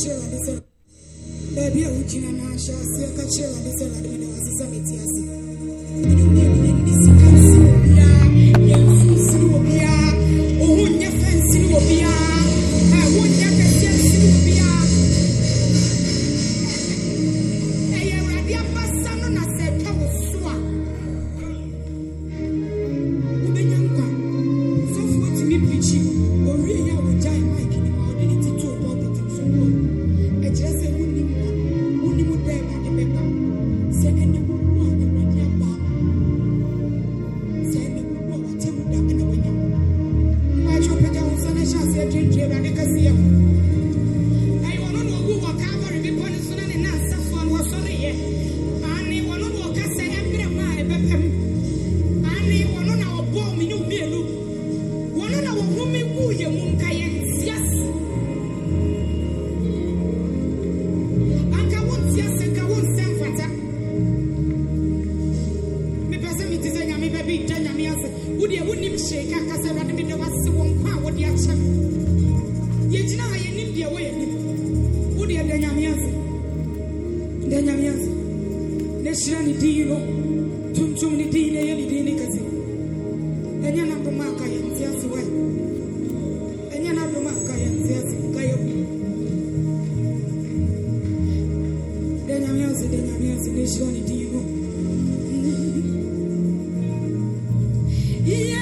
kyerɛ Awurade sɛ baabi a wogyina n'ahyɛaseɛ ka kyerɛ Awurade sɛ Awurade sɛ nyame ase wodeɛ wonim hyee ka ka sɛ awurade mede wase wɔ nkwa a wode akyɛ me yɛgyina ha yɛnim deɛ wɔyɛ nim wodeɛ da nyame ase da nyame ase na hyira ne din no tuntum ne din na ɛyɛ ne din ne kɛse ɛnyɛ na a ka yɛnte ase wɛ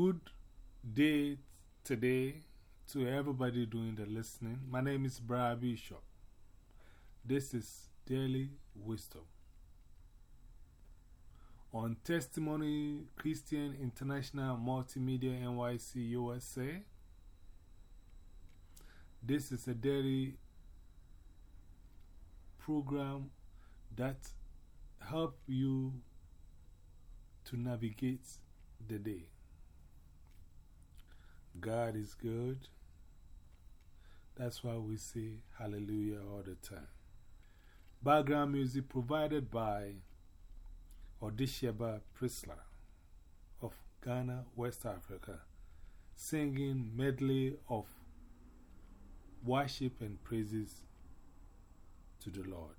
Good day today to everybody doing the listening. My name is Brian Bishop. This is Daily Wisdom. On Testimony Christian International Multimedia NYC USA. This is a daily program that help you to navigate the day. God is good. That's why we say hallelujah all the time. Background music provided by Odisheba Prisla of Ghana, West Africa, singing medley of worship and praises to the Lord.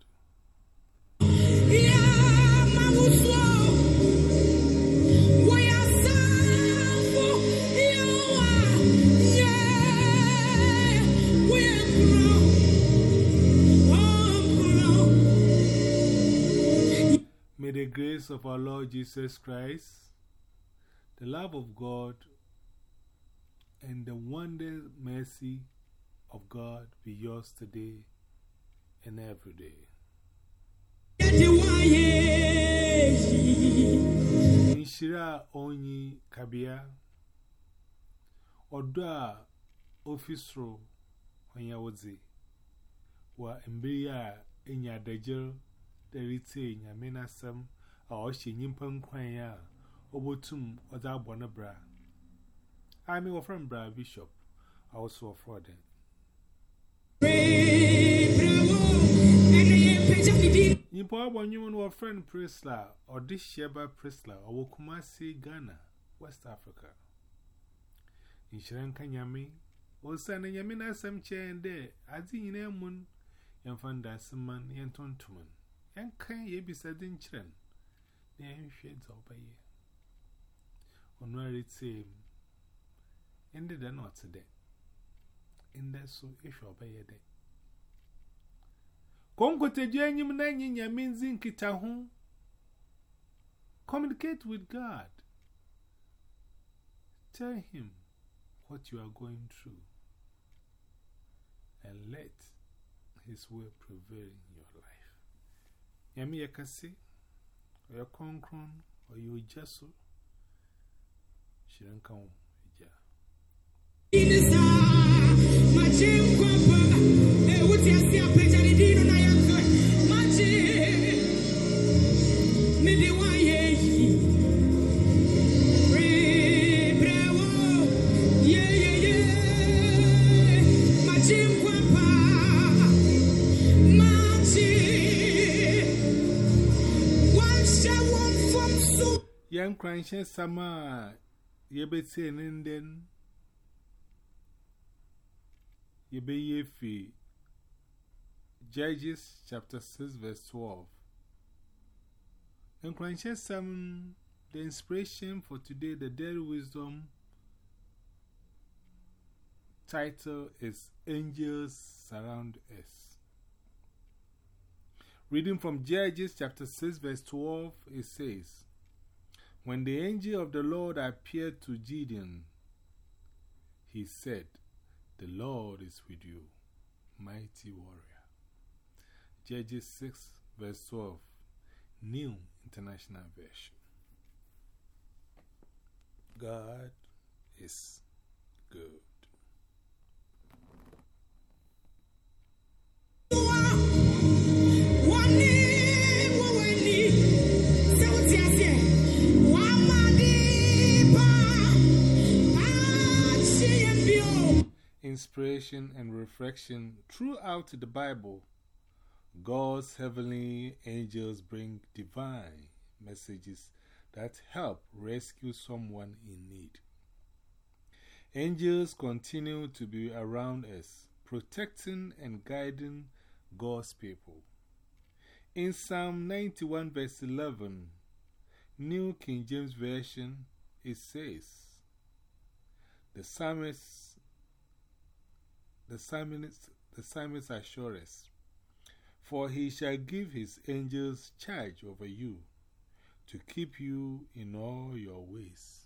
May grace of our Lord Jesus Christ, the love of God, and the wonder mercy of God be yours today and every day. Nshira onyi kabia Oda ofisro onye wozi wa mbiri a enya dajir da rite nyame nasam or she nimpon quaya, obotum, or that bonabra. I mean, a friend, bra bishop, also afforded. Nipa abo nyumu wa friend Prisla or this Sheba Prisla or Kumasi Ghana, West Africa. Inshiranka nyame, osa na nyame na asem chen de, adi nyina mun, yamfanda asman, yantontuman. Yankan yebisa din chren. The shades of a year. On where it same, ended the not today. In issue of a day. Konkoteju enyim na nyi nyame nzi nkita ho. Communicate with God. Tell him what you are going through. And let his will prevail in your life. Yakase, or ɔyɛ kronkron ɔyɛ ogya so hyerɛ nka wo ogya Mede Uh, Yebetse and Inden, Yebe Yefi, Judges chapter 6, verse 12. In Cranshin Sam, the inspiration for today, the daily wisdom title is Angels Surround Us. Reading from Judges chapter 6, verse 12, it says, When the angel of the Lord appeared to Gideon, he said, The Lord is with you, mighty warrior. Judges 6, verse 12, New International Version. God is good. Inspiration and reflection throughout the Bible, God's heavenly angels bring divine messages that help rescue someone in need. Angels continue to be around us, protecting and guiding God's people. In Psalm 91, verse 11, New King James Version, it says, The psalmist, the psalmist, the psalmist assures us, For he shall give his angels charge over you to keep you in all your ways.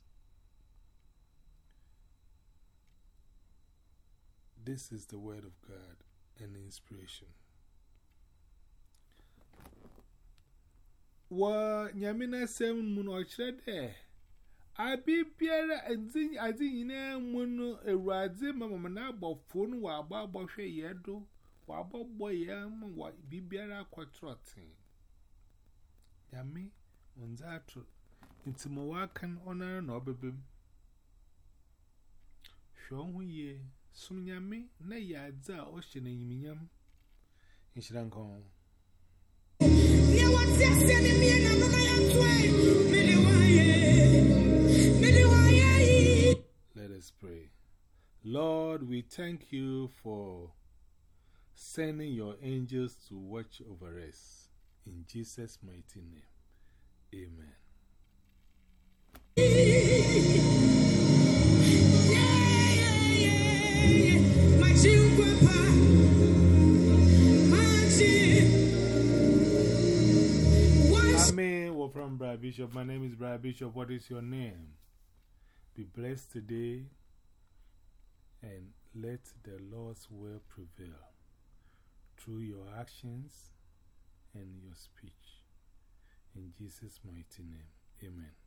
This is the word of God and inspiration. Wa nyamina sem mun abi biara adin adin nyina mu no ewurade mama na abofo no wa agba agbohwe ye wa abogbo ye mu wa bibiara kwatrotin yami onzatu ntimo wakan onara na obebem hwonhu ye sumnyame na yadza a ohye na nyiminyam nhyiran kon ye wa tiasia ne mie na mama Lord, we thank you for sending your angels to watch over us. In Jesus' mighty name, amen. We're from Brad Bishop. My name is Brad Bishop. What is your name? Be blessed today and let the Lord's will prevail through your actions and your speech. In Jesus' mighty name, amen.